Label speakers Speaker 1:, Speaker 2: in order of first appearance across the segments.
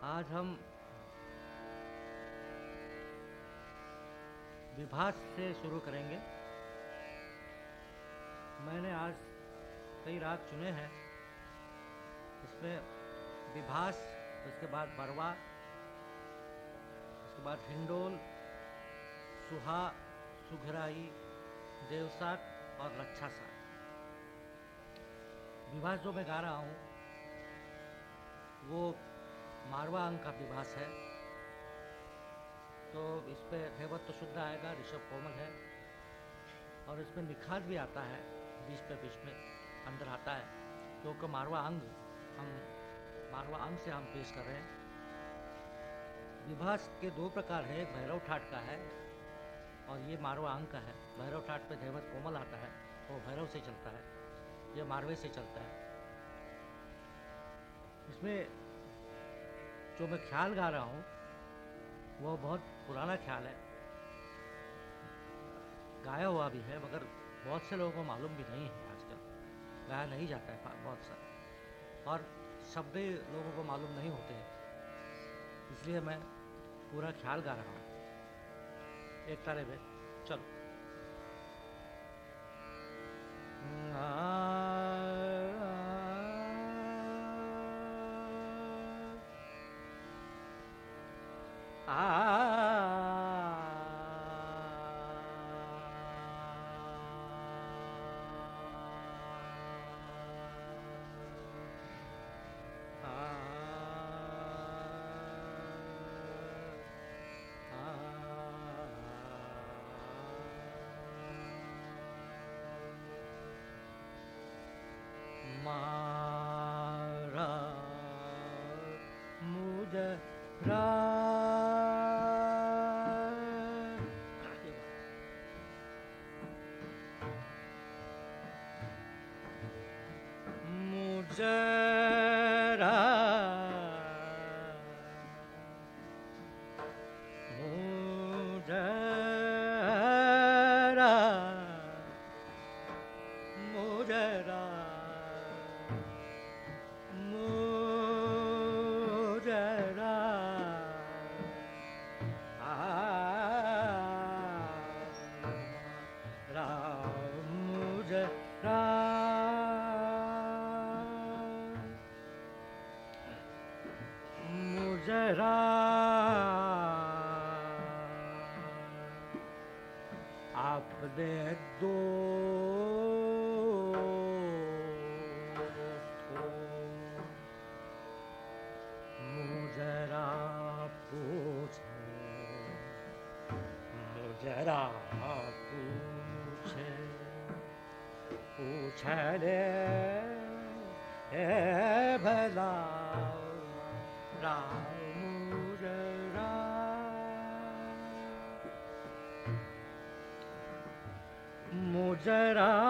Speaker 1: आज हम विभास से शुरू करेंगे। मैंने आज कई राग चुने हैं। इसमें विभास, उसके बाद बरवा, उसके बाद हिंडोल, सुहा, सुघराई देवसाक और लच्छा साक विभास जो मैं गा रहा हूँ, वो मारवा अंग का विभास है। तो इस पर हेवत तो शुद्ध आएगा, ऋषभ कोमल है। और इसमें निखात भी आता है, बीच पे बीच में अंदर आता है। क्योंकि मारवा अंग, हम, मारवा अंग से हम पेश कर रहे हैं। विभास के दो प्रकार है, एक भैरव ठाट का है और ये मारवा अंग का है। भैरव ठाट पे देवत कोमल आता है, वो भैरव से चलता है, ये मारवे से चलता है। इसमें जो मैं ख्याल गा रहा हूँ, वो बहुत पुराना ख्याल है। गाया हुआ भी है, मगर बहुत से लोगों को मालूम भी नहीं है आजकल। गाया नहीं जाता है बहुत सा। और शब्द लोगों को मालूम नहीं होते हैं। इसलिए मैं पूरा ख्याल गा रहा हूँ। एक तारे में चलो। je जरा पू पूरे हे राम मुजरा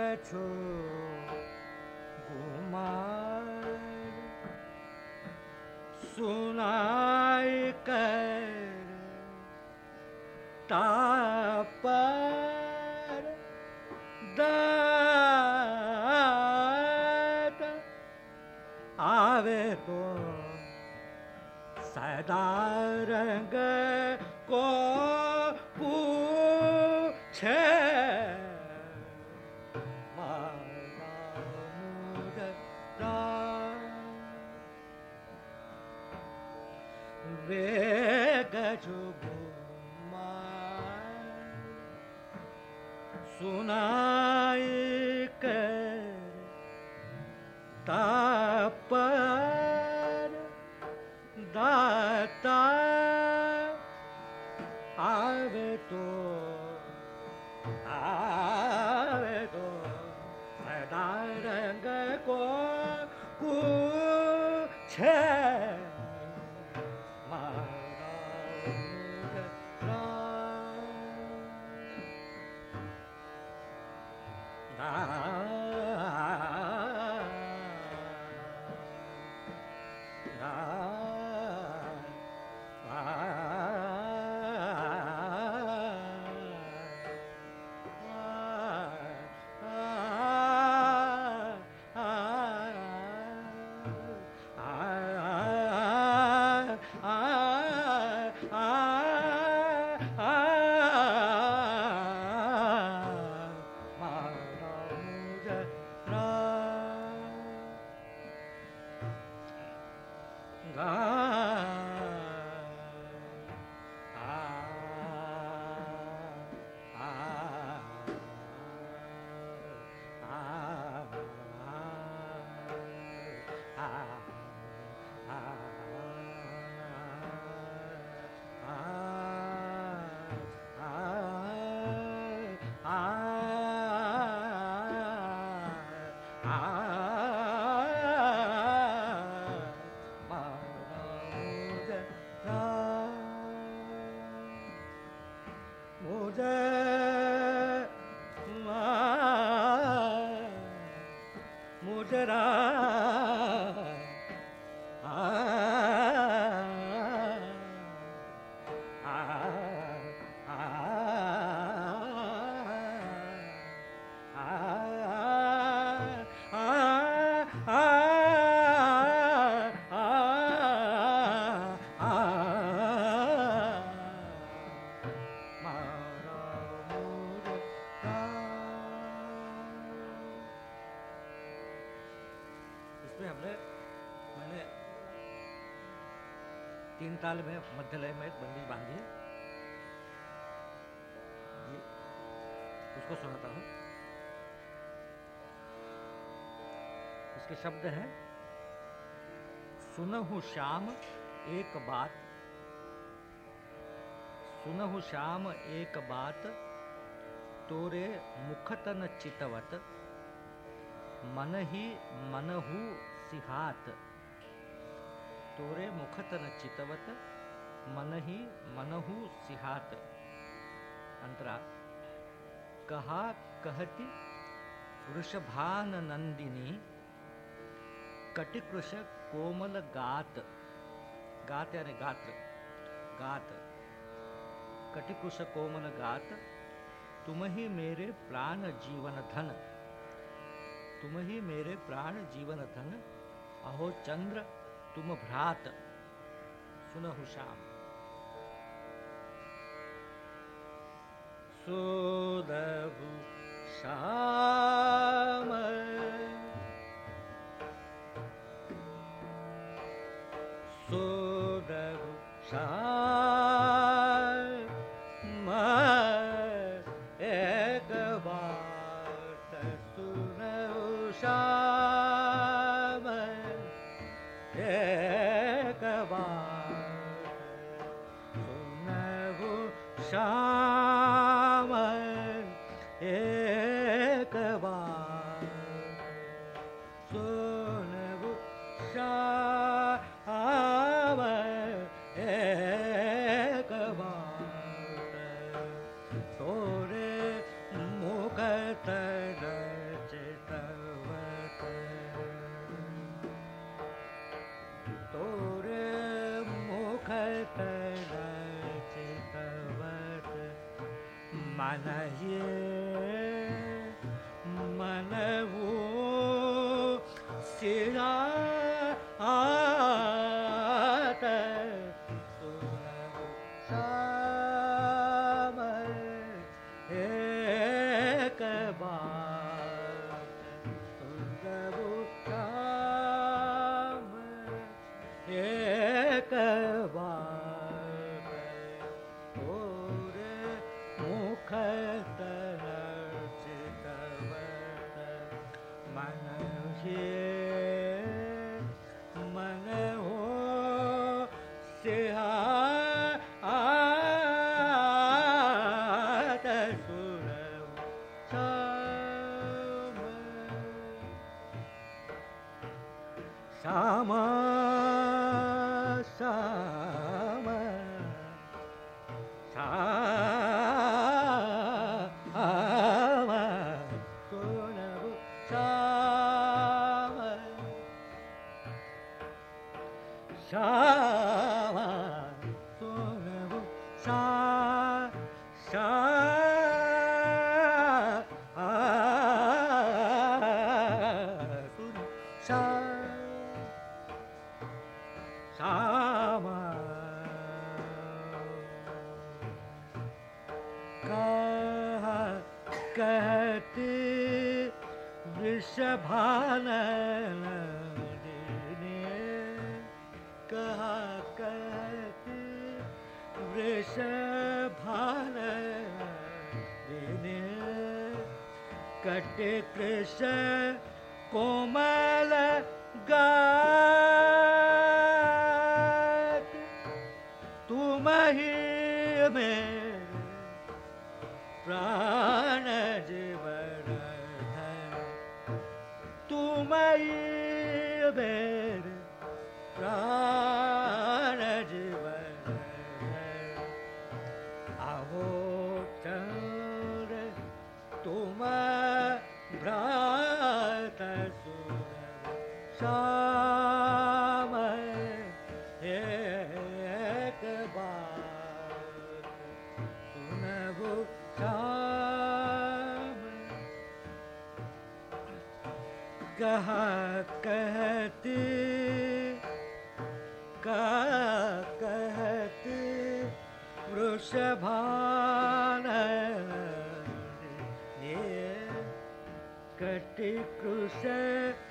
Speaker 1: वे सुनाई कर ताल में मध्य लय में बंदी बांधी है। ये उसको सुनाता हूँ। इसके शब्द हैं, सुनहु श्याम एक बात, सुनहु श्याम एक बात, तोरे मुखतन चितवत मन ही मनहु सिहात। तोरे मुखतन चितवत मन ही मनहु सिहात। अंतरा, कहा कहती, वृषभान नंदिनी कटिकृष कोमल गात। गात यानी गात्र गात। कटिकृष कोमल गात तुम ही मेरे प्राण जीवन धन। तुम ही मेरे प्राण जीवन धन, अहो चंद्र तुम भ्रात सुनहु श्याम सुनहु श्याम सुनहु श्याम कहा वृषभान कहा कहती वृषभान कटे कृष कोमल गा बाद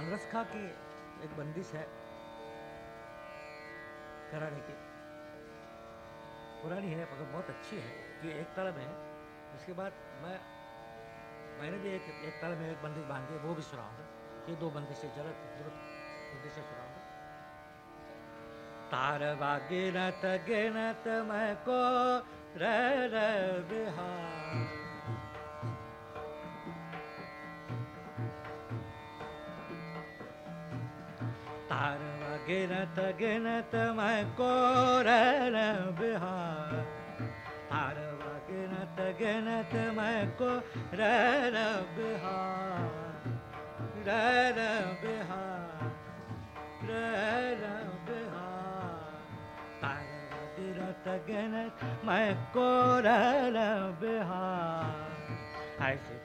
Speaker 1: एक तानरसखा की एक बंदिश है। कराने की। पुरानी है, मगर बहुत अच्छी है। कि एक ताल में, उसके बाद मैं, मैंने भी एक एक ताल में एक बंदिश बांधी वो भी सुनाऊँगा ये दो बंदिशें ज़रूरत ज़रूरत बंदिशें सुनाऊँगा तार वागिनत गिनत मैं को र बिहार। गिनत गिनत मैं कोरन बिहार हारव गिनत गिनत मैं को रन बिहार रन बिहार रन बिहार हारव गिनत गिनत मैं को रन बिहार ऐसे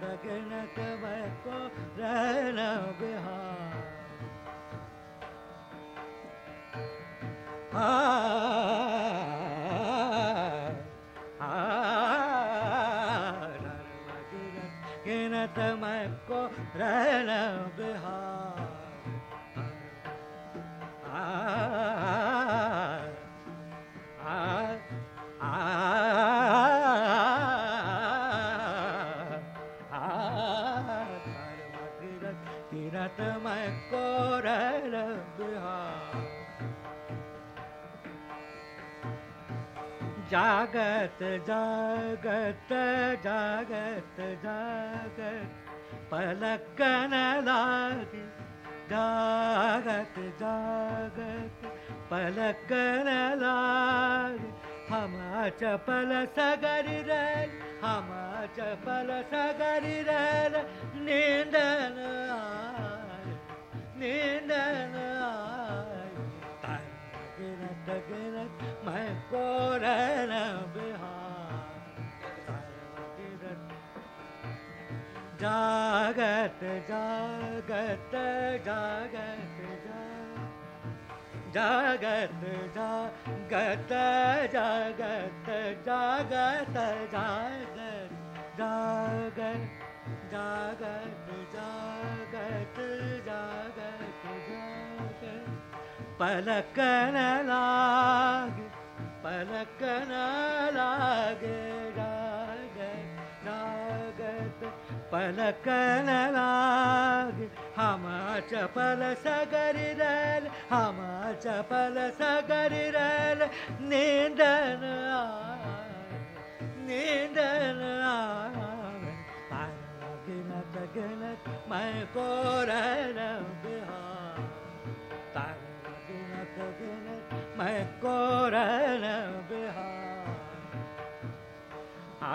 Speaker 1: दगन कवय को रहन बिहार। हाँ, हाँ, गिनत मैं को रहन बिहार। हाँ, जागत जागत जागत जागत, पलकन लागे, जागत जागत, पलकन लागे। हम चपल सगरी रैल, हम चपल सगरी रैल, नींदन आय नींदन आय गिरत मैं कोरन जागत जागत जागत जागत जागत जागत जागत जागत जागत जागत जागत जागत जागत பலக்கனலாக पलकनग पलनाग राग नाग पलकनगपल सगरल हमा चपल सगरल निन्दन नीन्दनत गण मे कोर गगन मैं कोरन बिहार। आ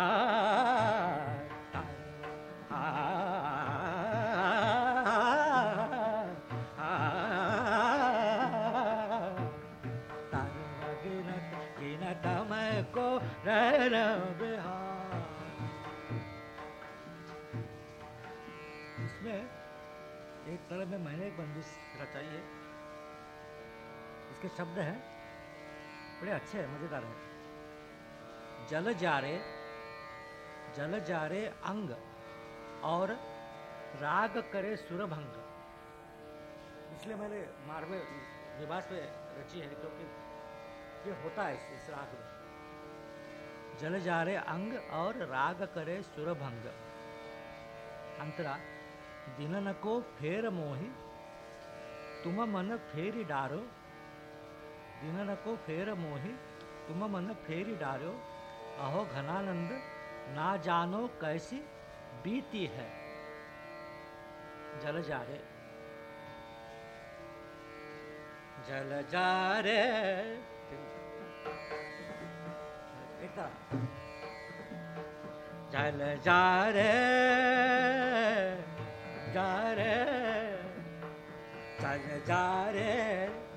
Speaker 1: को रहना बिहार इसमें एक तरह में मैंने एक बंदूक रचाई है। इसके शब्द हैं। बड़े अच्छे हैं मज़ेदार हैं। जल जारे जल जारे अंग और राग करे सुरभंग। इसलिए मैंने मारवे निवास में रची है क्योंकि ये होता है इस, इस राग में। जल जारे अंग और राग करे सुरभंग। अंतरा दिनन को फेर मोही तुम मन फेरी डारो दिनन को फेर मोही, तुम मन फेरी डारो अहो घनानंद, ना जानो कैसी बीती है। जल जा रे। जल जा रे। जल जा रे। जा रे। जल जा रे।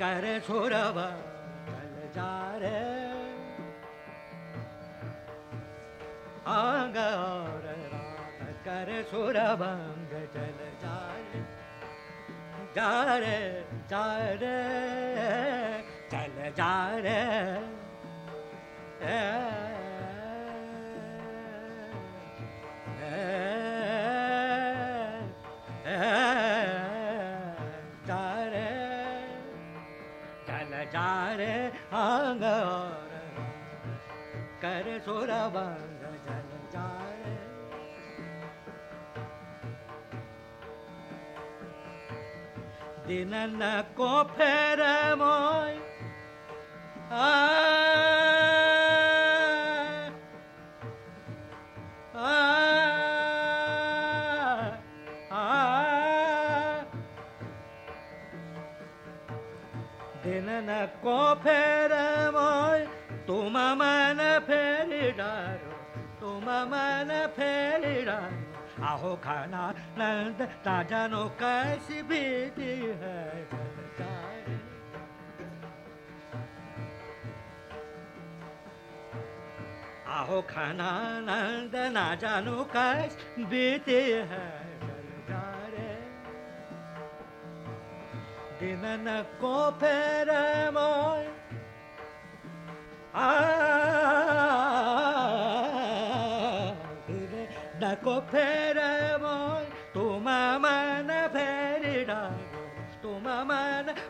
Speaker 1: कर सुरभ चल जा रे। आङ्गार सोरबन्ध चल जा रे चल जा रे। चार चल चारे आङ्गार सोरबन्ध Din la copera moi Ah Ah Ah Din la copera moi Tuma mana feridaro Tuma mana feridaro আহো খানা जानो कैसी बीती है आहो खाना नंद, ना जानो कैस बीते है दिन न को फेर मोय डको फेर मोय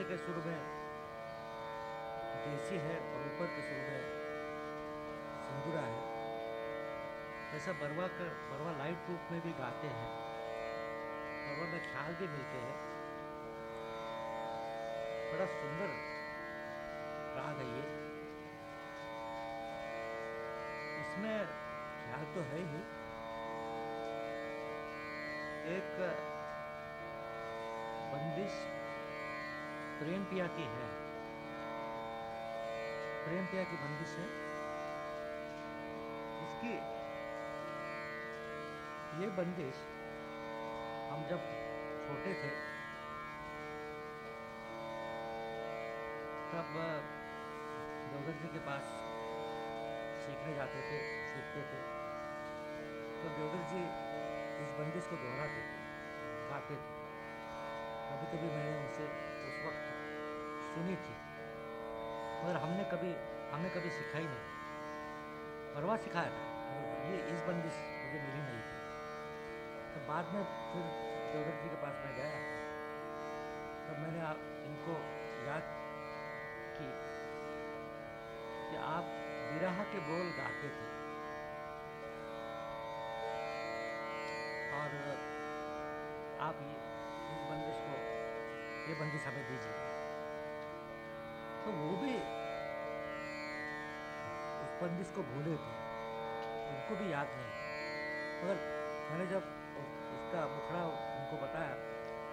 Speaker 1: नीचे के सुर में, देसी है और ऊपर के सुर में सिंदूरा है। ऐसा बरवा कर बरवा लाइट रूप में भी गाते हैं बरवा में ख्याल भी मिलते हैं। बड़ा सुंदर राग है ये। इसमें ख्याल तो है ही। एक बंदिश प्रेम पिया की है? प्रेम पिया की बंदिश है? इसकी ये बंदिश, हम जब छोटे थे, तब देवघर जी के पास सीखने जाते थे, सीखते थे। तो देवघर जी इस बंदिश को दोहराते थे गाते थे। कभी कभी मैंने उनसे उस वक्त सुनी थी, मगर हमने कभी, हमें कभी सिखाई नहीं। परवा सिखाया था ये इस बंदिश मुझे मिली नहीं। थी तो बाद में फिर देवदत्त जी के पास में गया। तब मैंने आप, इनको याद की कि आप विराह के बोल गाते थे। और आप ये ये बंदिश हमें दीजिए। तो वो भी उस बंदिश को भूले थे। उनको भी याद नहीं मगर मैंने जब इसका मुखड़ा उनको बताया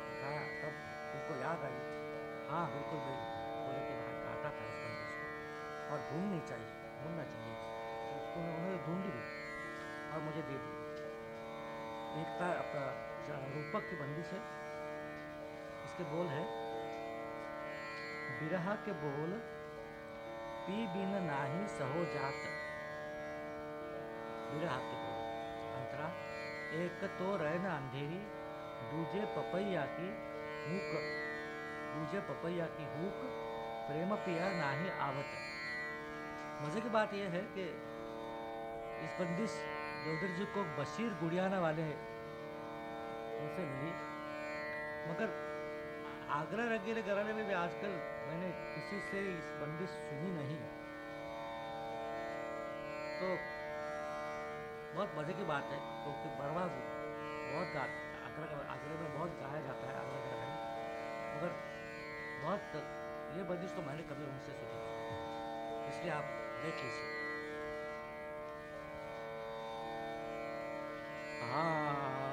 Speaker 1: बताया, तब उनको याद आई हाँ बिल्कुल भाई बोले कि मैं काटा था इस बंदिश को। और ढूंढनी चाहिए, ढूंढना चाहिए। तो उसको उन्होंने ढूंढी भी और मुझे दे दी एक था अपना रूपक की बंदिश है। इसके बोल है। बिरहा के बोल, पी बिन नाही सहो जात। बिरहा के बोल, अंतरा, एक तो रहना अंधेरी, दूजे पपैया की हुक, दूजे पपैया की हुक, प्रेम पिया नाही आवत। मज़े की बात यह है कि इस बंदिश जोधर जी को बशीर गुड़ियाना वाले उनसे मिली। मगर आगरा रंगीले घराने में भी आजकल मैंने किसी से इस बंदिश सुनी नहीं तो बहुत मज़े की बात है क्योंकि तो बड़वा बहुत गा आगरा आगरे में बहुत गाया जाता है आगरा घराने में। मगर बहुत, ये बंदिश तो मैंने कभी उनसे सुनी इसलिए आप देख लीजिए। हाँ।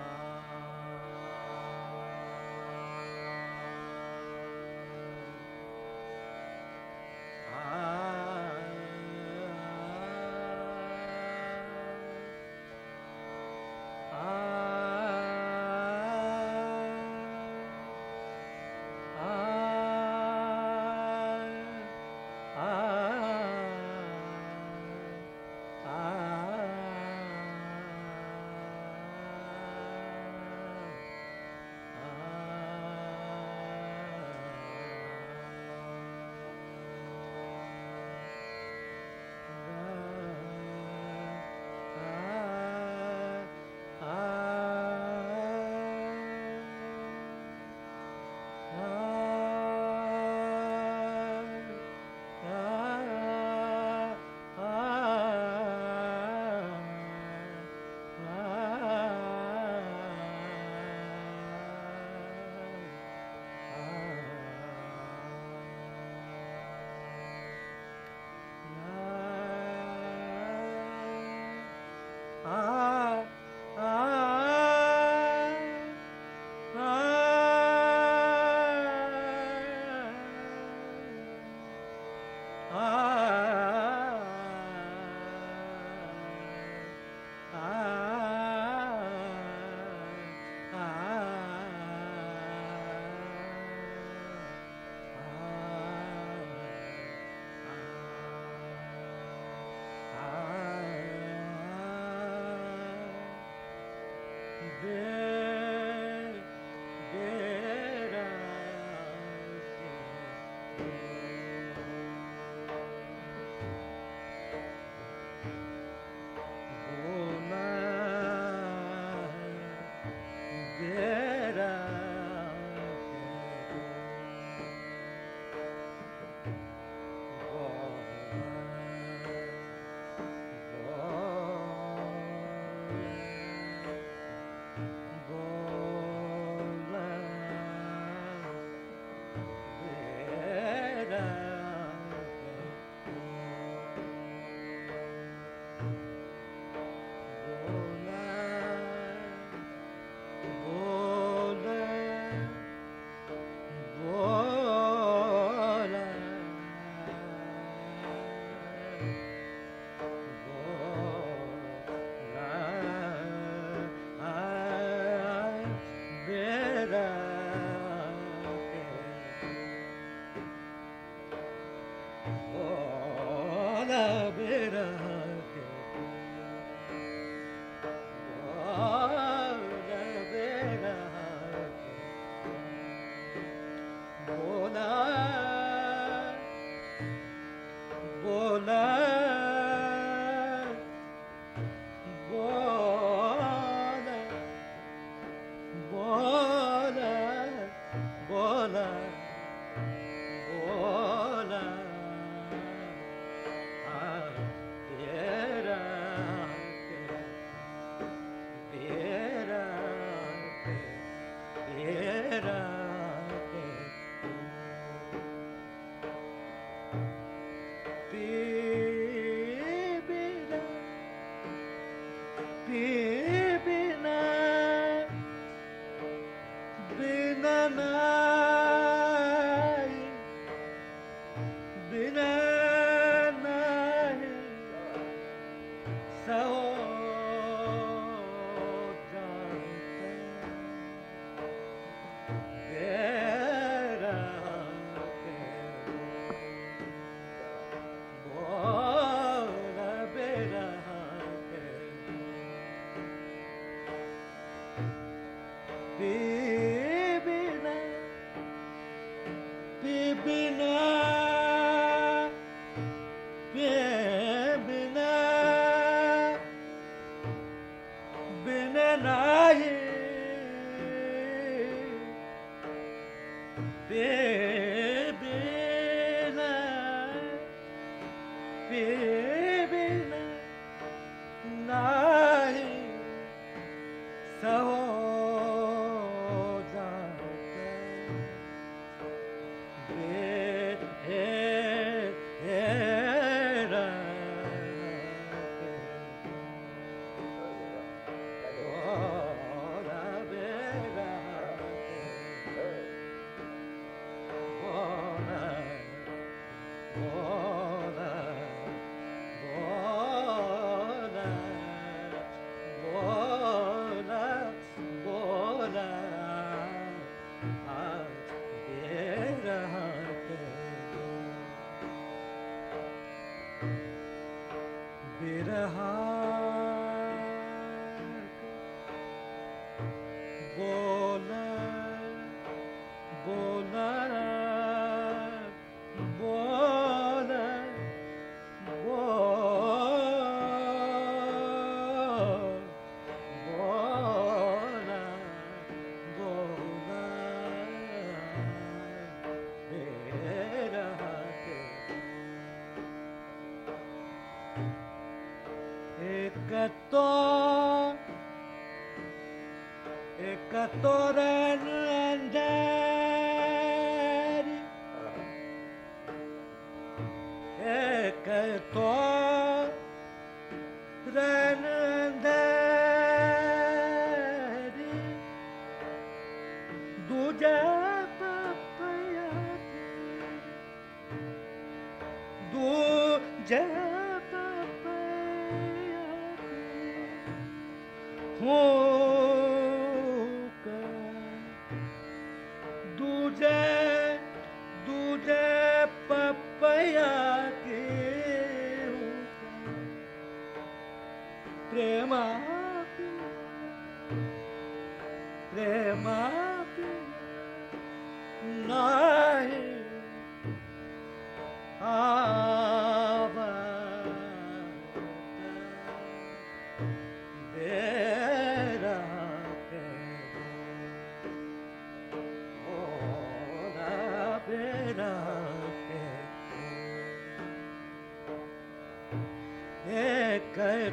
Speaker 1: के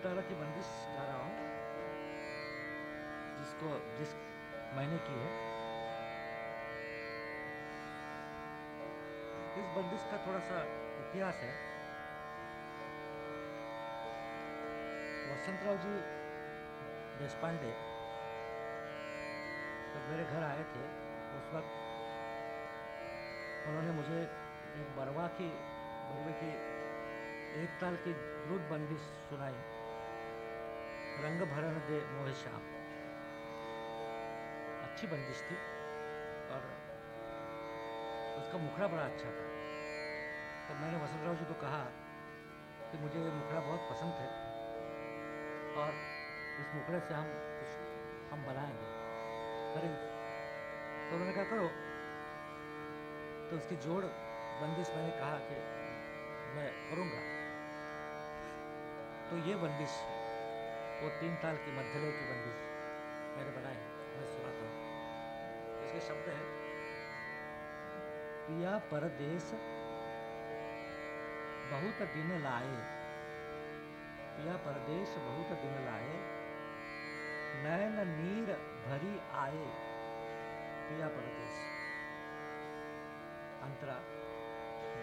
Speaker 1: मैं तरह की बंदिश गा रहा हूँ, जिसको, जिस मैंने की है। इस बंदिश का थोड़ा सा इतिहास है। वसंतराव जी देशपांडे जब मेरे घर आए थे, उस वक्त उन्होंने मुझे एक बरवा की, बरवे की एक ताल की द्रुत बंदिश सुनाई। रंग भरण दे मोह श्याम अच्छी बंदिश थी, और उसका मुखड़ा बड़ा अच्छा था। तो मैंने वसंतराव जी को कहा कि मुझे ये मुखड़ा बहुत पसंद है, और इस मुखड़े से हम कुछ हम बनाएँगे। करेंगे तो उन्होंने कहा, करो। तो उसकी जोड़ बंदिश मैंने कहा कि मैं करूँगा। तो ये बंदिश वो तीन ताल की मध्यलय की बंदी मैंने बनाई मैं सुनाता हूँ। इसके शब्द है, पिया परदेश बहुत दिन लाए। पिया परदेश बहुत दिन लाए। नैन नीर भरी आए। पिया परदेश अंतरा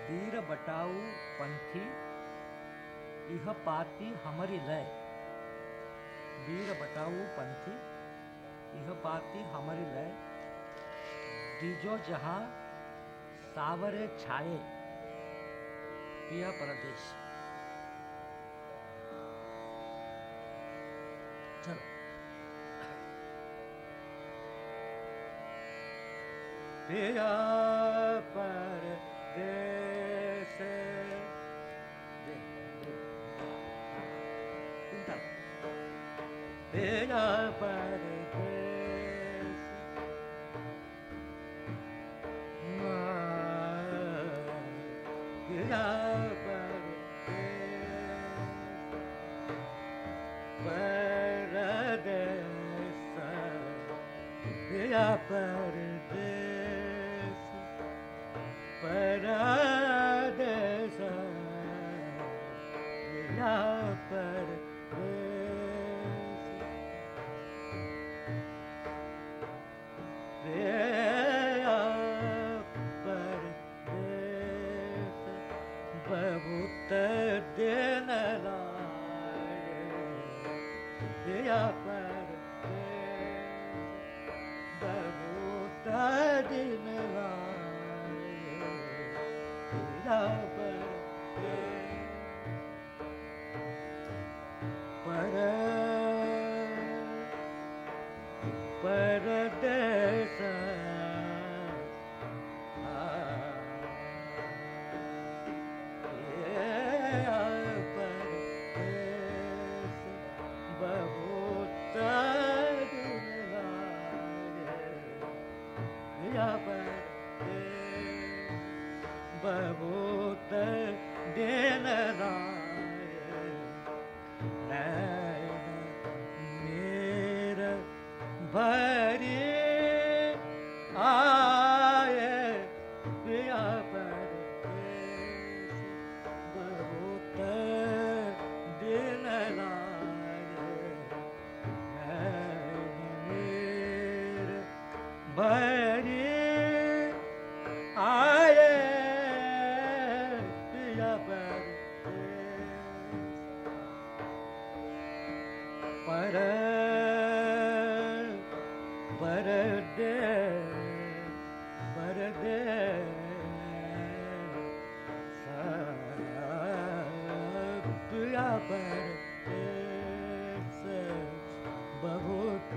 Speaker 1: वीर बटाऊ पंथी, इह पाती हमारी लय। वीर बटाऊ पंथी इह पाती हमारी लय। दीजो जहाँ सावरे छाए, पिया परदेश। चलो। पिया पिया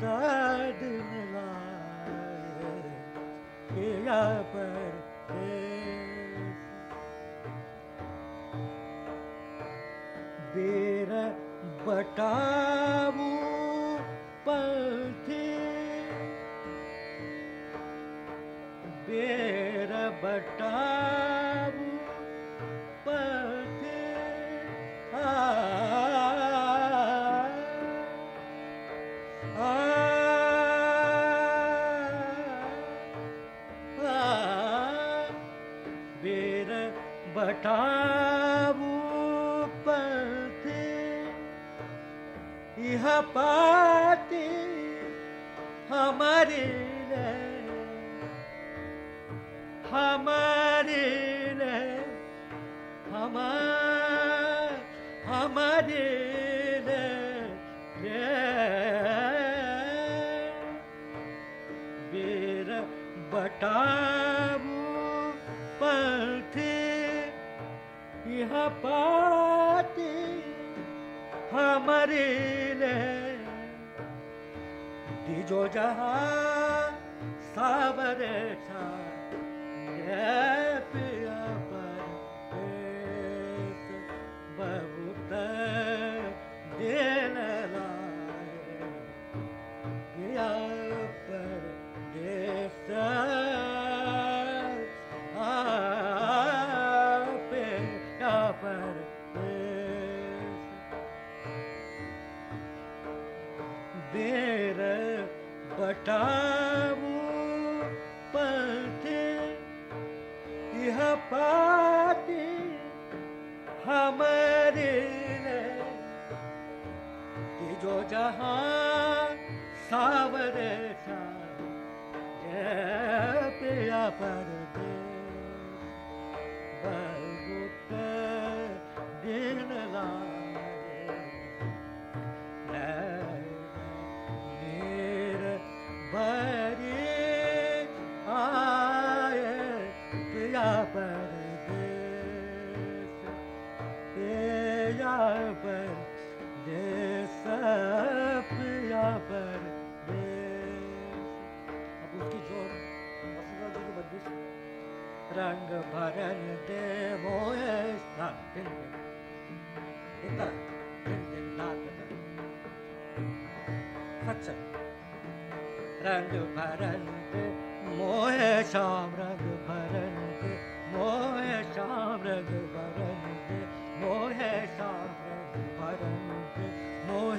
Speaker 1: बहुत दिन लाए पिया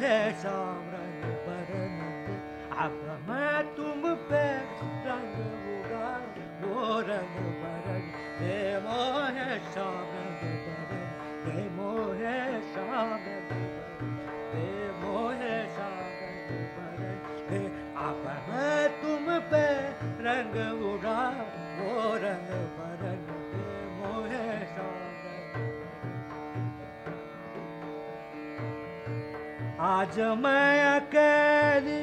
Speaker 1: मोहे रंग दे अब तुम पे रंग वो रंग भरन दे मोहे शाम दे मोहे शाम रंग भरन दे शाम रंग अब मैं तुम पे रंग उड़ा वो रंग आज मैं अकेली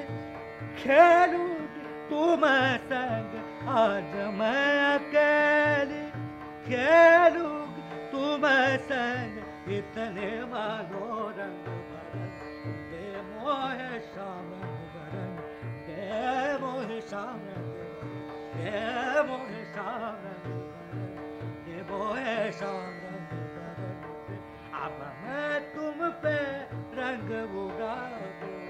Speaker 1: खेलू तुम संग। आज मैं अकेली खेलू तुम संग। इतने मानो रंग भरन, दे मोहे शाम भरन, दे मोहे शाम दे मोहे शाम दे मोहे शाम अब मैं तुम पे रंग उड़ा दो।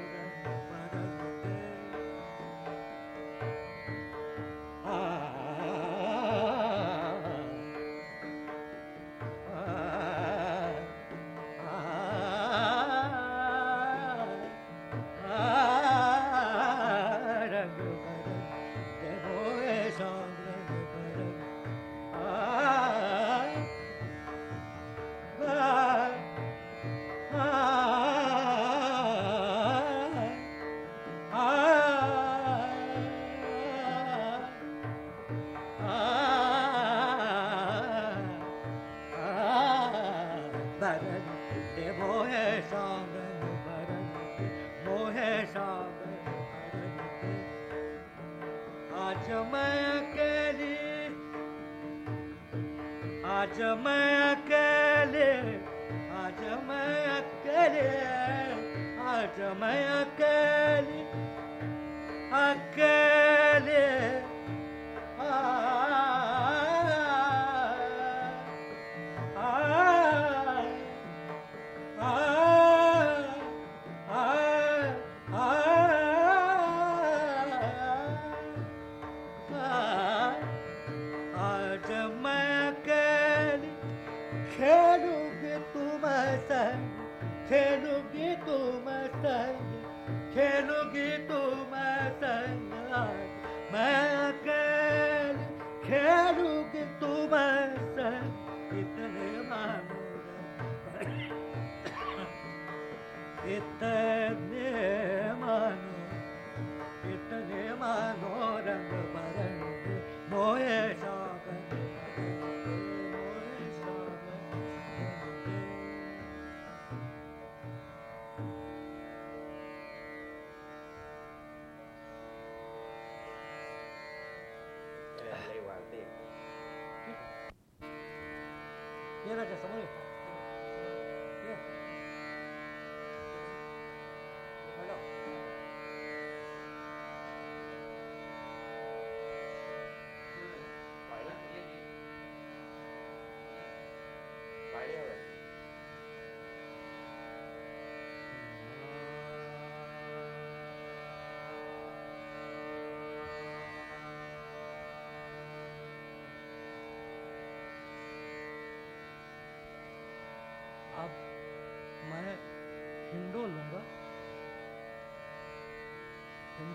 Speaker 1: ये राजा समझ ये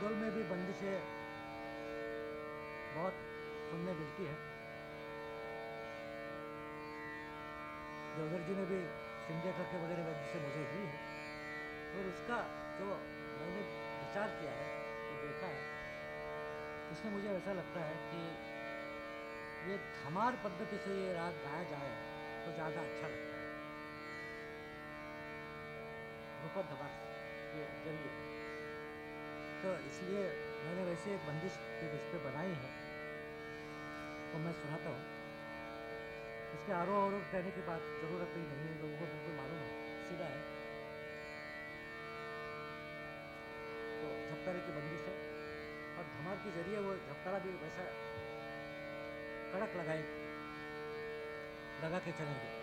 Speaker 1: मैं हिंडो लूँगा हिंदोल में भी बंदिशें बहुत सुनने मिलती है। देवधर जी ने भी सिंधे करके वगैरह बंदिशें मुझे दी है। और उसका जो मैंने विचार किया है, जो देखा है, उसमें मुझे ऐसा लगता है कि ये धमार पद्धति से ये राग गाया जाए तो ज़्यादा अच्छा लगता है। धमार के ज़रिए। तो इसलिए मैंने वैसे एक बंदिश इस पर बनाई है। तो मैं सुनाता हूँ। इसके आरोह और कहने की बात ज़रूरत ही नहीं है, लोगों को बिल्कुल मालूम है। सीधा है। तो झपतारे की बंदिश है। और धमार के ज़रिए वो झपतारा भी वैसा कड़क लगाए, लगा के चलेंगे।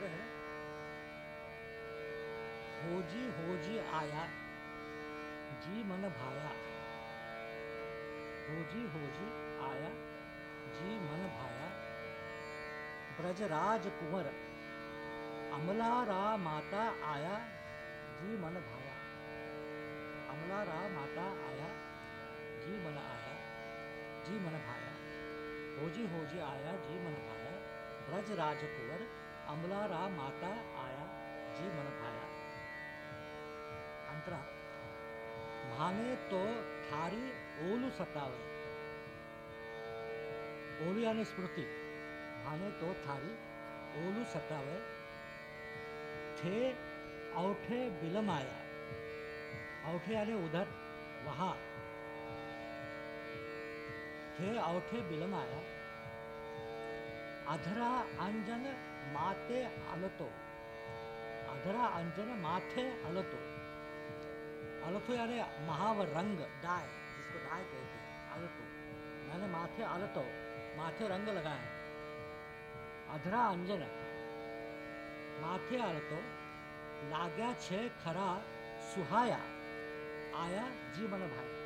Speaker 1: शब्द है। होजी होजी आया। जी मन भाया। होजी होजी आया। जी मन भाया। ब्रजराज कुंवर, अमला रा माता आया। जी मन भाया। अमला रा माता आया। जी मन आया। जी मन भाया। होजी होजी आया। जी मन भाया। ब्रज राज कुंवर अमला रा माता आया जी मन भाया अंतरा, भाने तो थारी ओलू सतावे। ओलू यानी स्मृति। भाने तो थारी ओलू सतावे। थे औठे बिलम आया औठे यानी उधर, वहाँ। थे औठे बिलम आया अधरा अंजन माते अलतो अधरा अंजन माथे अलतो अलतो यानी महाव रंग डाय जिसको डाय कहते हैं अलतो मैंने माथे अलतो माथे रंग लगाया अधरा अंजन माथे अलतो लाग्या छे खरा सुहाया आया जीवन भाई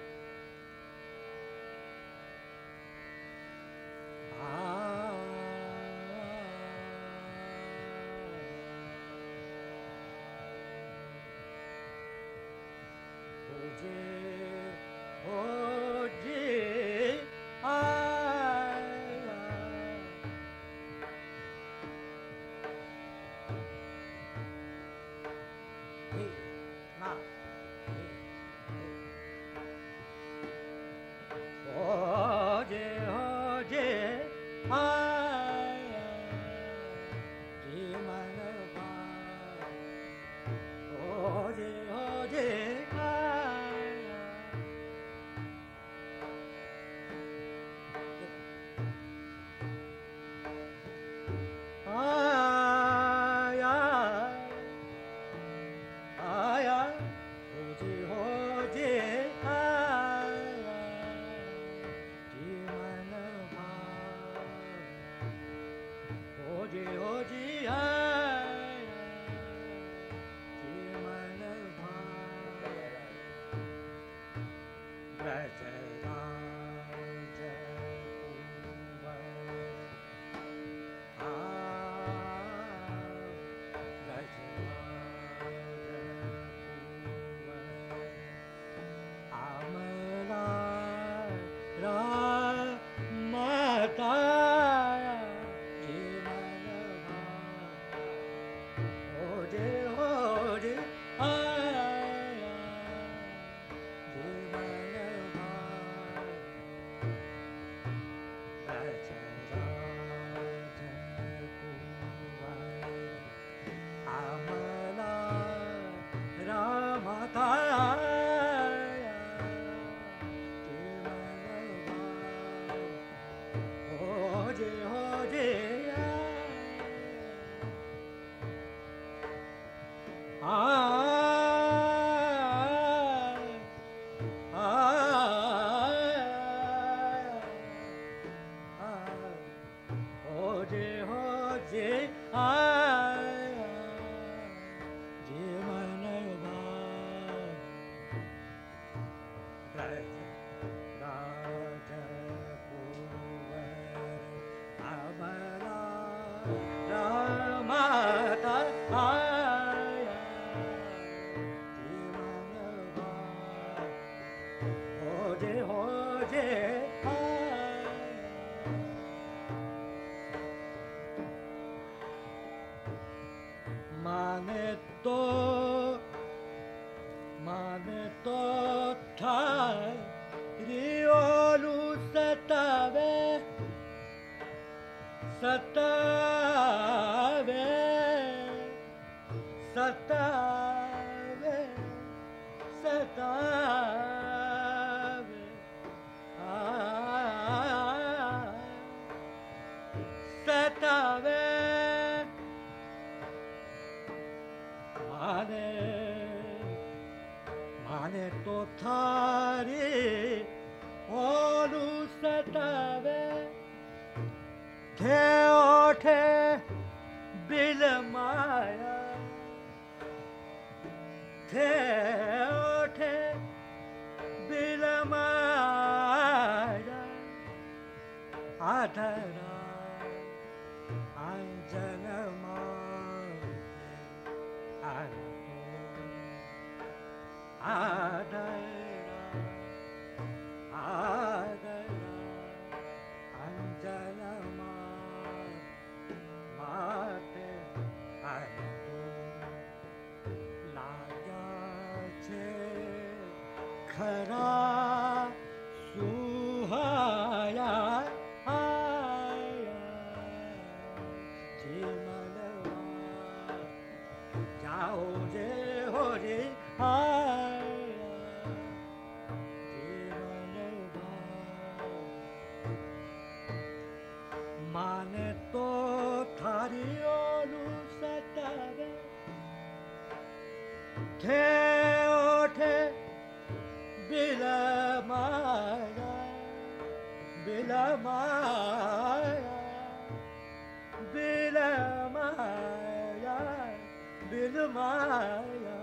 Speaker 1: திருமாயா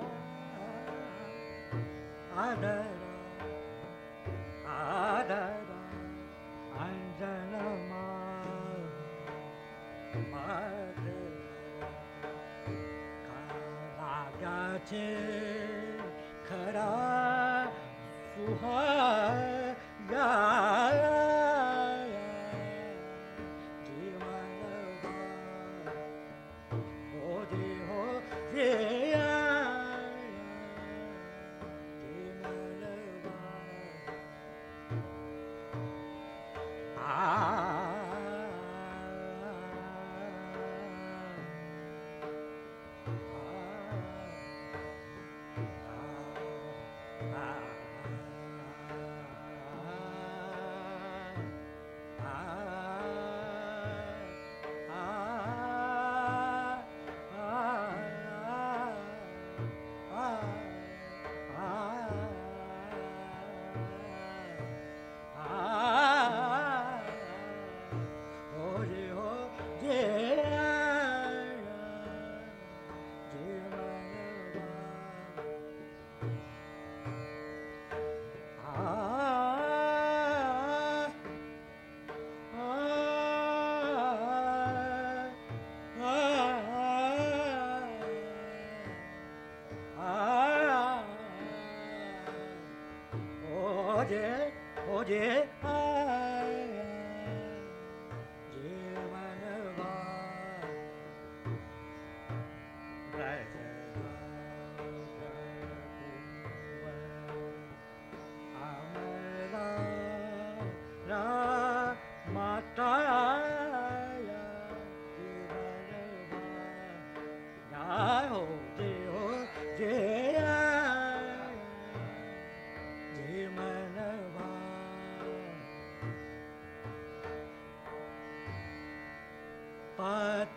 Speaker 1: ஆடரா ஆடரா அஞ்சனமா காலாகாச்சே கரா சுஹா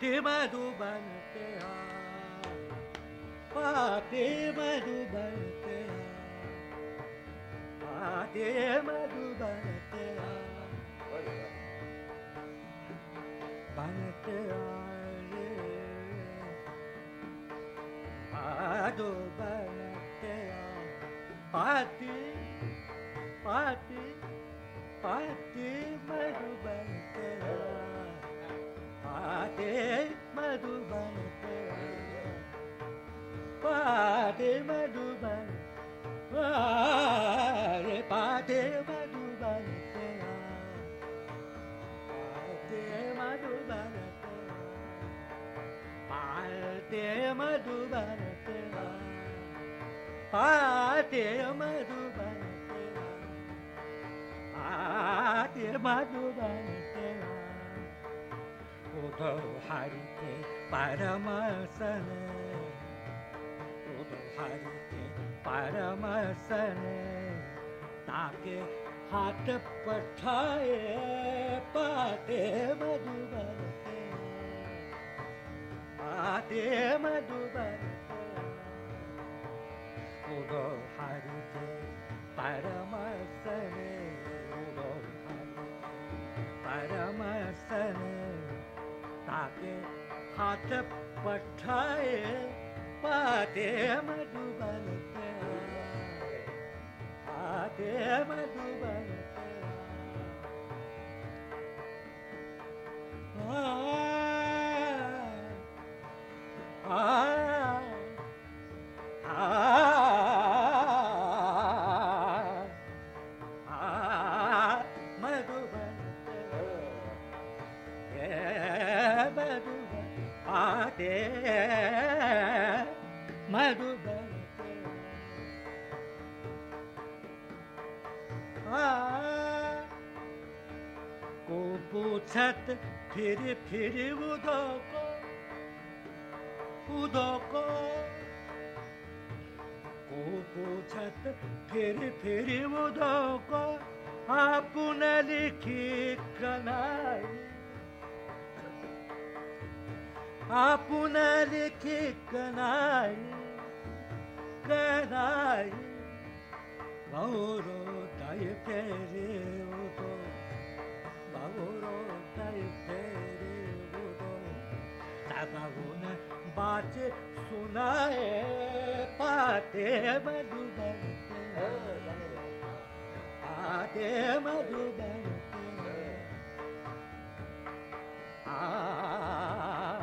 Speaker 1: के पाते मधुबन तेरा पाते मधुबन तेरा पाते मधुबन तेरा हरि के परम सन। उधो हरि के परम सन। ताके हाथ पठाए पाते मधुबन। पाते मधुबन। उदो हरि के परम सन हरि परम सन, ताके हाथ पठाए, पाते मधुबन पाते मधुबन आ फिर फिर उदो उदो को। पूछत फिर फिर उदो को। आपन लिखी कनाई आपन लिखी कनाई कनाई बहुरो दाय फेरे उदो बहुरो दाय फेरे उदो। तबुन बात सुनाए पाते मधुबन पाते मधुबन आ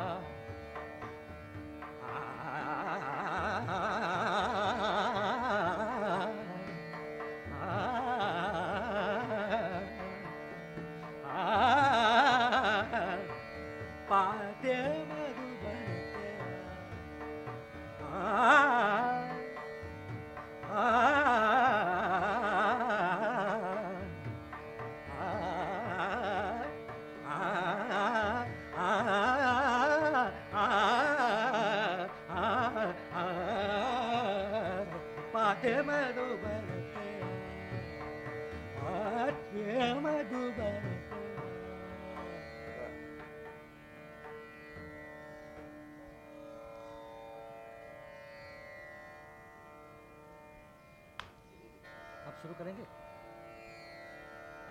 Speaker 1: शुरू करेंगे।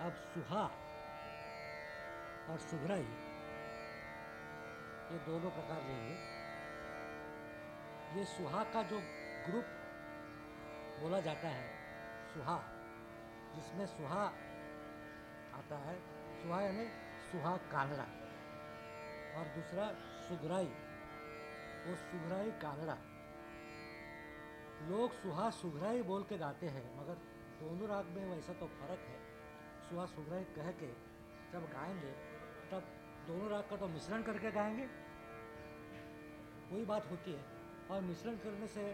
Speaker 1: अब सुहा और सुघराई ये दोनों प्रकार लेंगे ये सुहा का जो ग्रुप बोला जाता है, सुहा, जिसमें सुहा आता है, सुहा यानी सुहा कानड़ा और दूसरा सुघराई वो सुघराई कानड़ा लोग सुहा सुघराई बोल के गाते हैं, मगर दोनों राग में वैसा तो फ़र्क है। सुहा सुघराई कह के जब गाएँगे, तब दोनों राग का तो मिश्रण करके गाएँगे। वही बात होती है। और मिश्रण करने से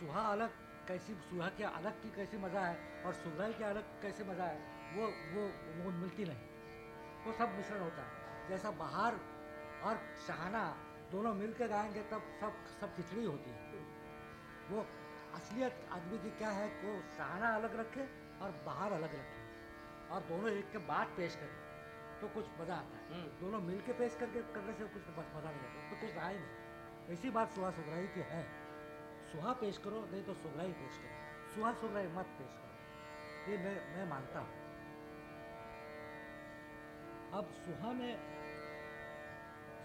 Speaker 1: सुहा अलग, कैसी सुहा के अलग की कैसी मज़ा है और सुघराई के अलग कैसे मज़ा है, वो वो वो मिलती नहीं। वो सब मिश्रण होता है। जैसा बाहर और शहाना दोनों मिल के गाएँगे, तब सब सब खिचड़ी होती है। वो असलियत आदमी की क्या है को सहारा अलग रखे और बाहर अलग रखे और दोनों एक के बाद पेश करें तो कुछ मज़ा आता है। दोनों मिल के पेश करके करने से कुछ मज़ा नहीं आता तो कुछ रहा ही नहीं। ऐसी बात सुहा सुगराई की है। सुहा पेश करो नहीं तो सुगराई पेश करो। सुहा सुगराई मत पेश करो। ये मैं मैं मानता हूँ। अब सुहा में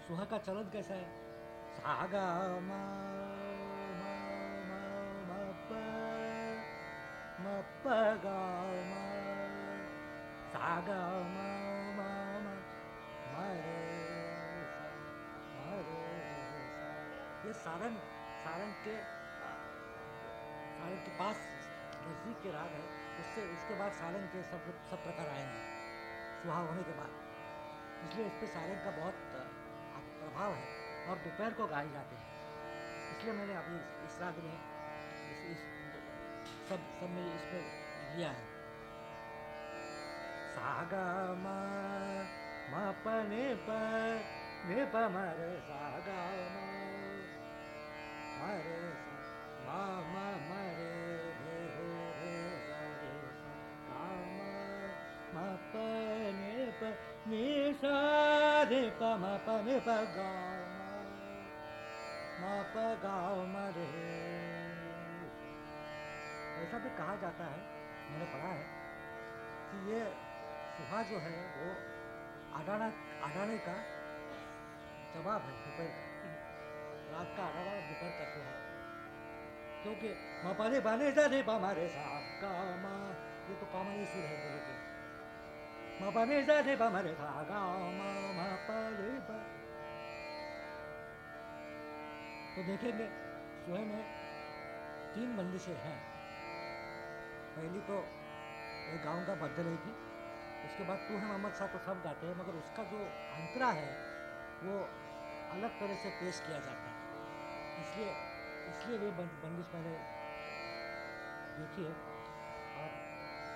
Speaker 1: सुहा का चलन कैसा है? सागा मा ये सारंग सारंग के सारंग के पास नज़दीक के राग है उससे उसके बाद सारंग के सब सब प्रकार आएँगे सुहाव होने के बाद इसलिए इस पर सारंग का बहुत प्रभाव है और दोपहर को गाए जाते हैं इसलिए मैंने अभी इस राग में सब सब में इसमें लिया है। सागा मा मा प ने प ने प म रे सागा मा मा रे मा मा मा रे रे रे रे सा। रे सा मा मा प ने प, ने सा रे प, म प ने प, गा प गाओ मरे ऐसा भी कहा जाता है, मैंने पढ़ा है, कि ये सुहा जो है, वो आडाना, आडाने का जवाब है, दोपहर का। रात का आडाना दोपहर का सुहा। क्योंकि माँ पाने बाने जाने पा मारे साहब का माँ, ये तो कामनी सुर है बोले के माँ पाने जाने पा मारे सा गा माँ माँ पाले बा। तो देखेंगे स्वयं में तीन बंदिशें हैं। पहली तो गाँव का बद्दल है की उसके बाद तू है मोहम्मद शाह को सब गाते हैं, मगर उसका जो अंतरा है, वो अलग तरह से पेश किया जाता है। इसलिए इसलिए वे बंदिश मैंने देखी है। और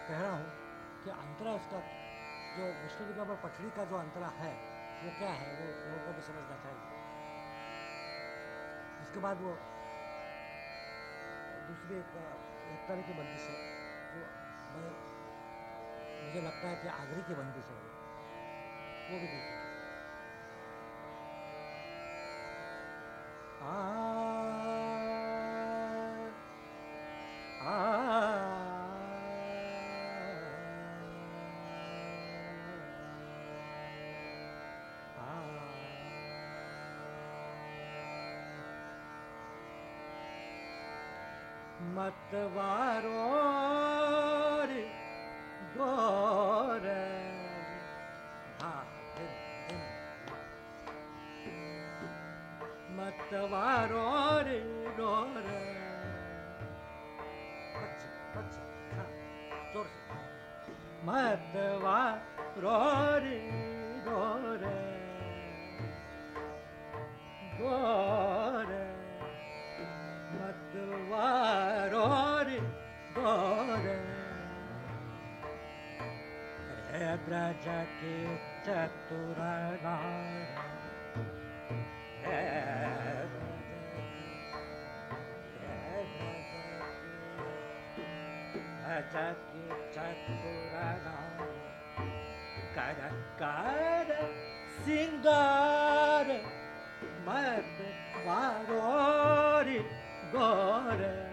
Speaker 1: कह रहा हूँ कि अंतरा उसका, जो मुश्किल पर पटरी का जो अंतरा है, वो क्या है, वो लोगों को भी समझना चाहिए उसके बाद वो दूसरी एक एक तरह की बंदिश है। मैं मुझे लगता है कि आगरे की बंदिश है वो भी देखिए मतवारो मतवारो रे गोर ज़ोर से मतवारो रे गोर गोर मतवारोरि गोरे रे ब्रज के चतुर ब्रज के चतुर कर कर सिंगार gore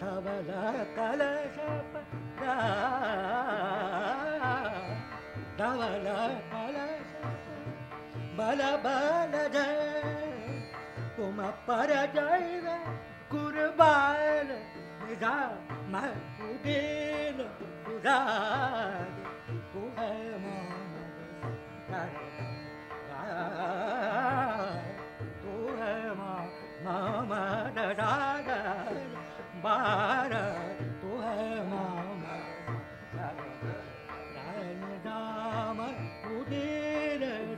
Speaker 1: धवल कलश धवल कलश बल बल जय। तुम पर जय कुर्बान। निजा मैं उदिन बार तू है मामा राम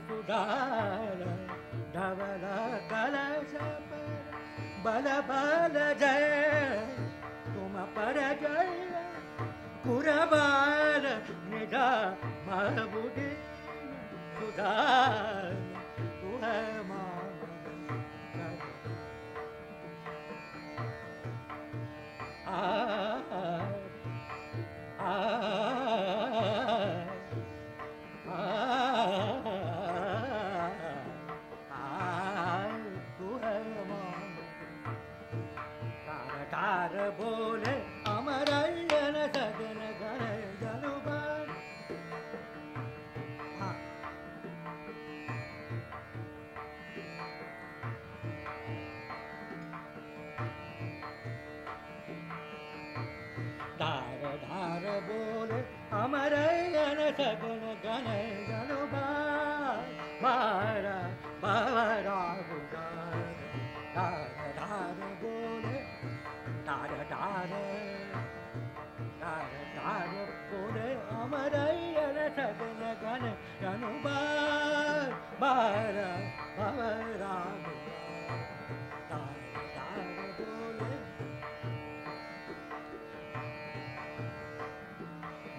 Speaker 1: सुधार, धवल कलश बल बल जय, तुम पर जय कुरबार निजा महबुदी सुधार, तू है ah, ah. ah, ah. सगुन गण गण बारा बारा डार डार बोले डार डार डार डार बोले अमर सगुन गण गण बार बारा बारा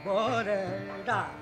Speaker 1: Bore da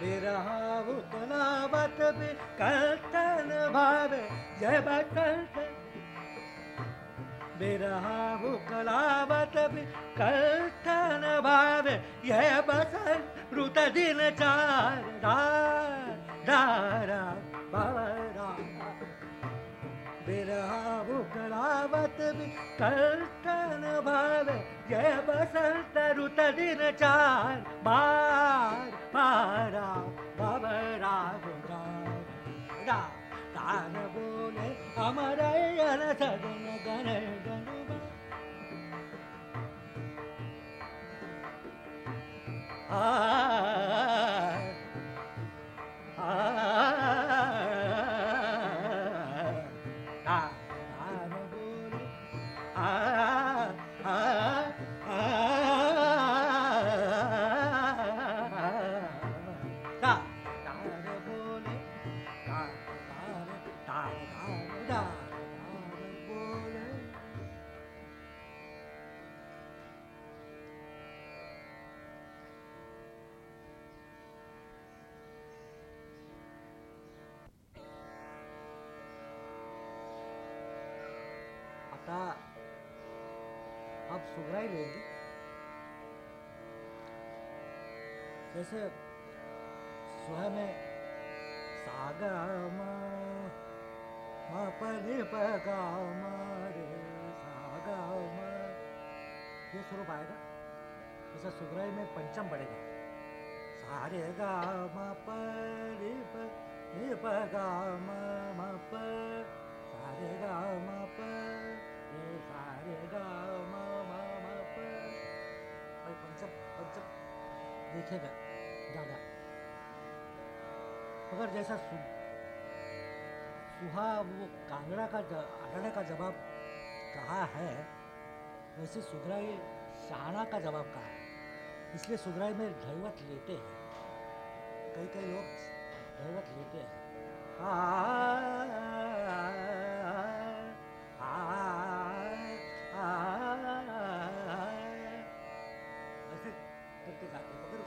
Speaker 1: विरहा भूतनाव कल्न भाव भुकला वत कल्न भाव बसन् रुचारा धारा भारा विरहा भुकला वत कल्न भाव जय बसंत ऋत दिन चार बार य वसन्त राम राम बोले अमर सदन गण गण आ उसी सुधराई शाहाना का जवाब कहा है इसलिए सुधराई में धैवत लेते हैं कई कई लोग धैवत लेते हैं ऐसे करके जाते हैं मगर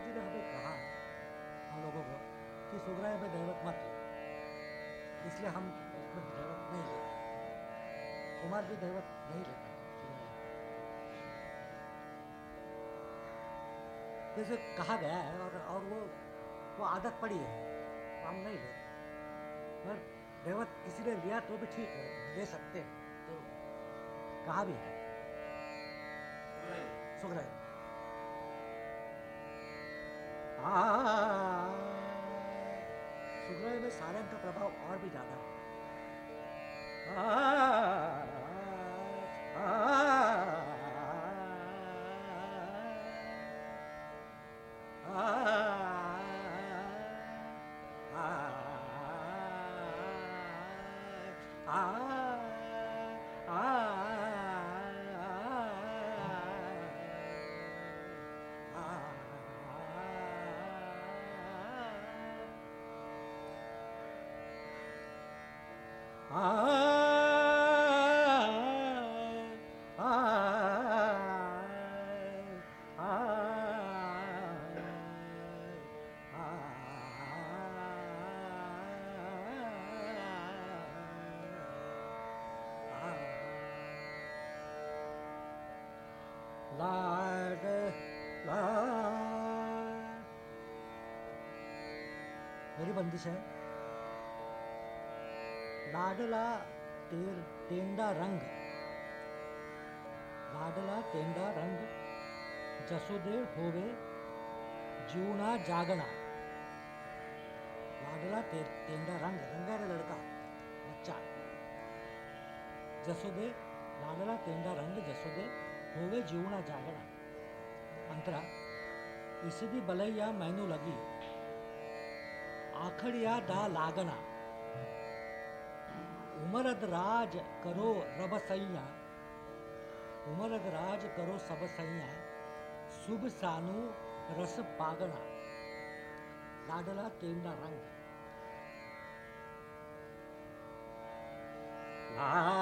Speaker 1: जी ने हमें कहा हम लोगों को कि में ढैवत मत इसलिए हम उसमें ढैवत नहीं ले कुमार जी ढैवत जैसे कहा गया है और और वो वो आदत पड़ी है। काम हम नहीं लेते पर रेवत किसी ने लिया तो भी ठीक है ले सकते हैं। तो कहा भी है। सुख सुग्रह 啊。है। लाडला तेर टेंडा रंग। लाडला टेंडा रंग। जसोदे होवे जूना जागना लाडला ते, टेंडा रंग। रंगा लड़का बच्चा। जसोदे लाडला टेंडा रंग जसोदे होवे जीवना जागना अंतरा इसी भी भलैया मैनू लगी। આખડિયા दा लागना। उमरद राज करो रब सैया। उमरद राज करो सब सैया। शुभ सानु रस पागना। लाडला तेंदा रंग। आ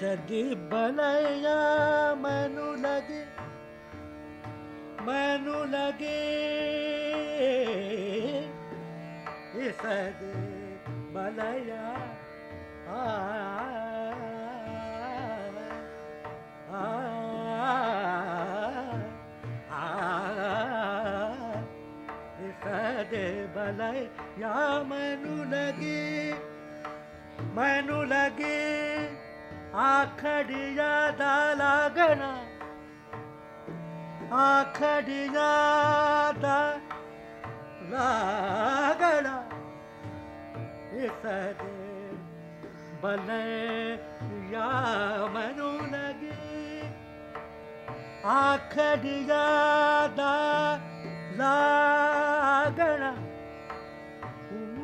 Speaker 1: सदी बलया मैनू लगे मैनू लगे। सदी बलया दे भलाई या मैनू लगी मैनू लगी। आखड़िया दा लागना आखड़िया दा लागना इस भलाई या मैनू लगी। आखड़िया लागना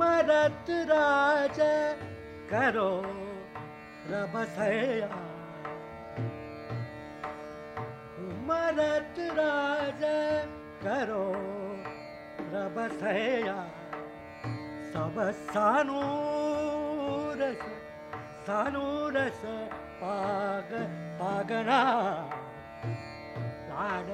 Speaker 1: मरत राज करो रबसया मरत राज करो रबसया सब सानू रस सानू रस पाग पागना। लाड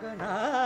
Speaker 1: अब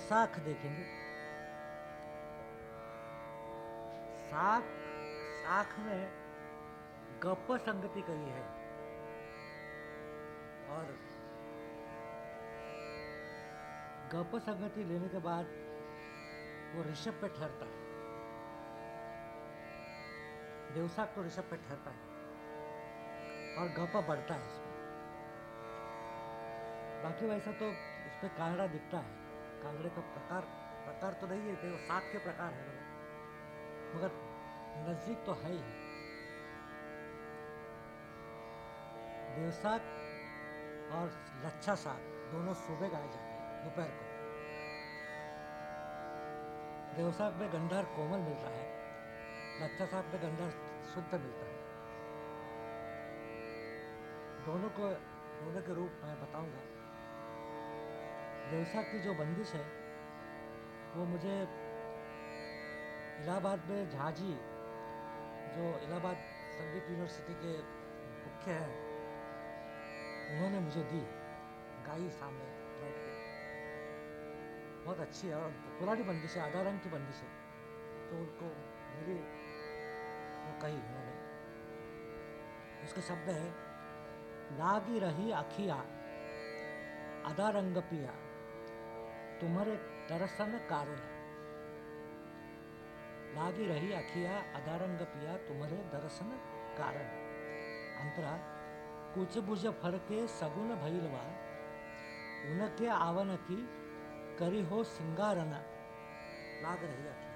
Speaker 1: देवसाख देखेंगे। साख साख में गप संगति कही है। और गप संगति लेने के बाद वो ऋषभ पे ठहरता है। देवसाख तो ऋषभ पे ठहरता है। और गप बढ़ता है इसमें। बाकी वैसा तो पे कांगड़ा दिखता है। कांगड़े का प्रकार प्रकार तो नहीं है वो सात के प्रकार है मगर नज़दीक तो है ही। देवसाग और लच्छा साग दोनों सुबह गाए जाते हैं, दोपहर को। देवसाग में गंधार कोमल मिलता है, लच्छा साग में गंधार शुद्ध मिलता है। दोनों को, दोनों के रूप मैं बताऊँगा। व्यवसाय की जो बंदिश है, वो मुझे इलाहाबाद में झाजी जो इलाहाबाद संगीत यूनिवर्सिटी के मुख्य हैं, उन्होंने मुझे दी, गाई सामने बैठ के। बहुत अच्छी है और पुरानी बंदिश है, आधा रंग की बंदिश है तो उनको मेरी वो कही उन्होंने। उसके शब्द है, लागी रही अखिया, आधा रंग पिया। तुम्हारे दर्शन कारण लागी रही अखिया अदारंग पिया तुम्हारे दर्शन कारण अंतरा, कुछ बुझ फरके सगुन भैलवा उनके आवन की करी हो सिंगारना। लाग रही अखिया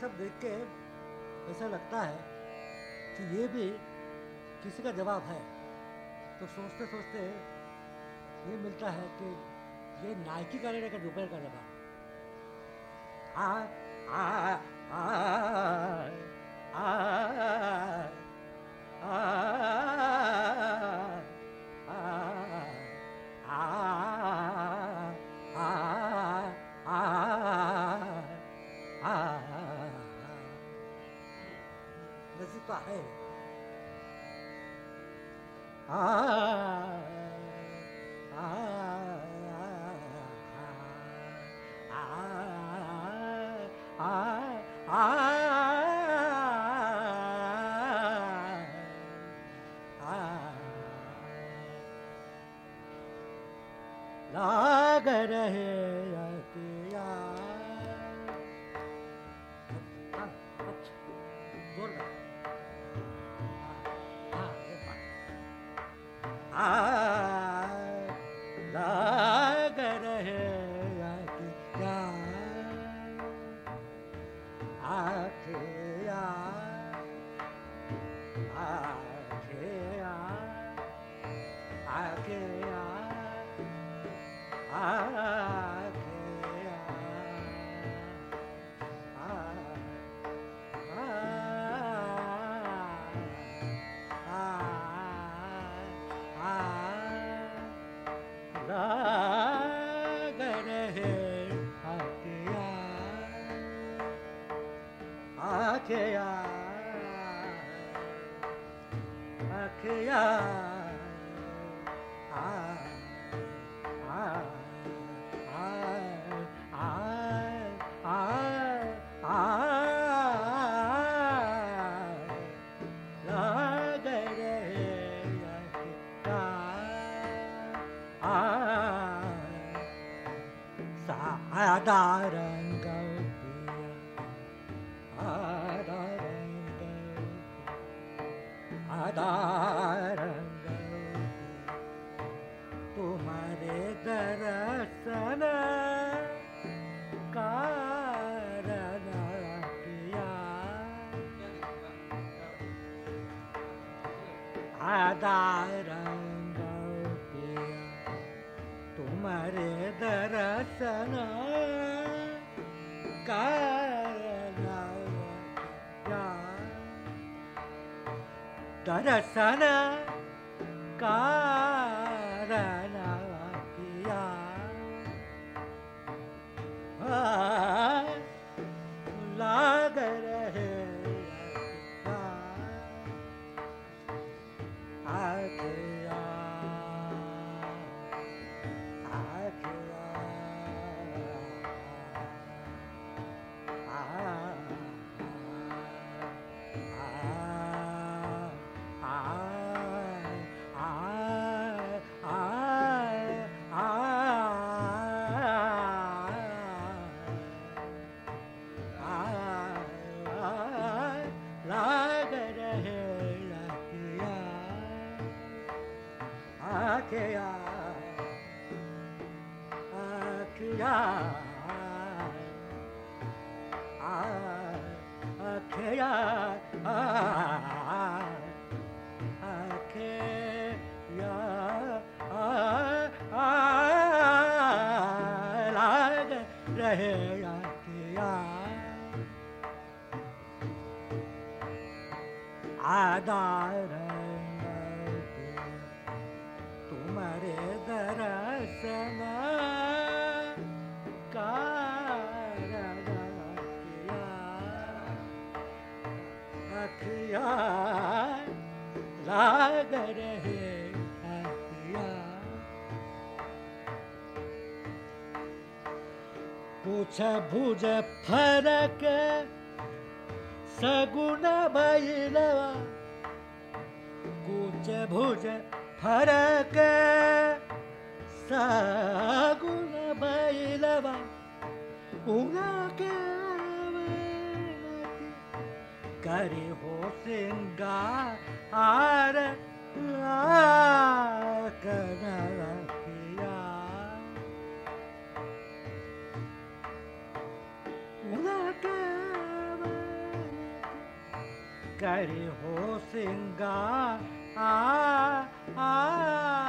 Speaker 1: सब देख के ऐसा लगता है कि ये भी किसी का जवाब है तो सोचते सोचते ये मिलता है कि ये नाइकी का लेने का दोपहर का जवाब आ आ आ आ Ah. दर्शन कारण पूछ भुज फरक सगुन भैरवा, पूछ भुज फरक सगुन भैरवा उना के करे हो सिंगार, आर करा कर हो सिंगा आ आ, आ।